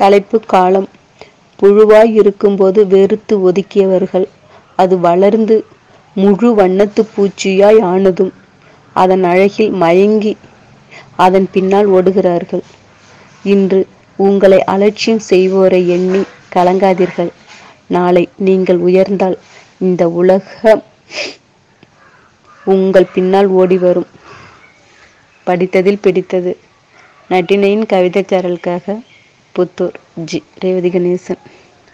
தலைப்பு காலம். புழுவாய் இருக்கும்போது வெறுத்து ஒதுக்கியவர்கள். அது வளர்ந்து முழு வண்ணத்து பூச்சியாய் ஆனதும் அதன் அழகில் மயங்கி அதன் பின்னால் ஓடுகிறார்கள். இன்று உங்களை அலட்சியம் செய்வோரை எண்ணி கலங்காதீர்கள். நாளை நீங்கள் உயர்ந்தால் இந்த உலகம் உங்கள் பின்னால் ஓடி வரும் படித்ததில் பிடித்தது. நட்டினையின் கவிதைச்சாரலுக்காக పుత్తూరు జి. రేవతి గణేశన్.